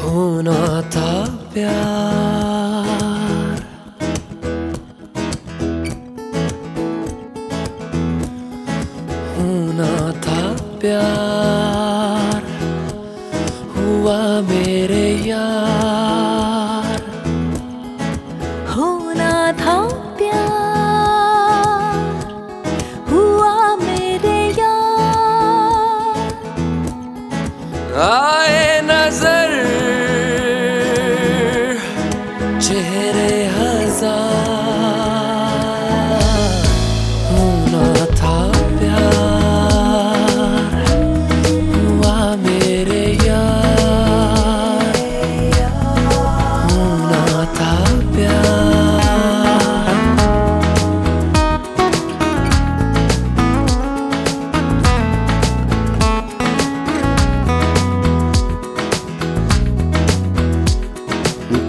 होना था प्यार। होना था प्यार। हुआ मेरे यार। होना था प्यार। आए नज़र चेहरे हज़ार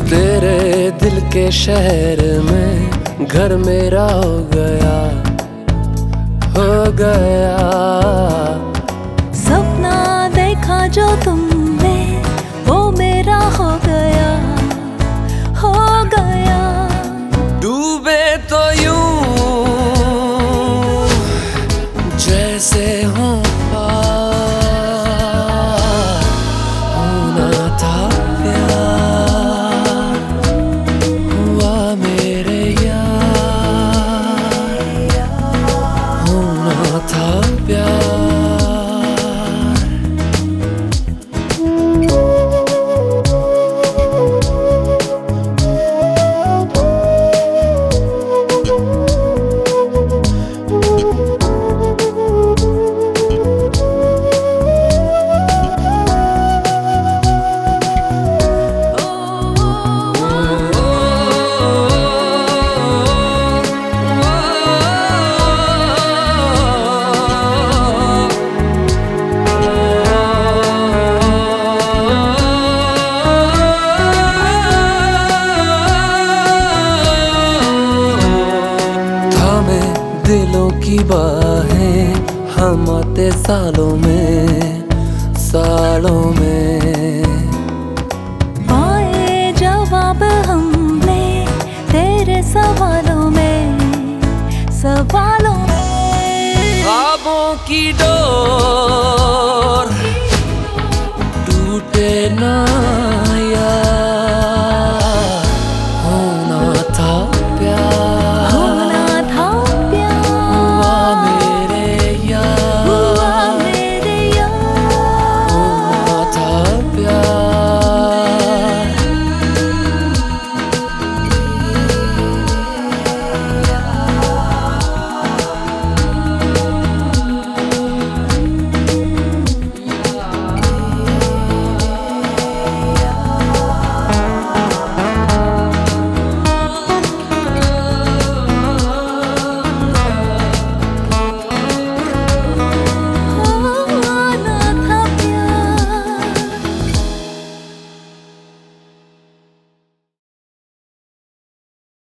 तेरे दिल के शहर में घर मेरा हो गया हो गया। की बाहें हम आते सालों में सालों में। पाए जवाब हमने तेरे सवालों में सवालों में। ख्वाबों की डोर टूटे ना।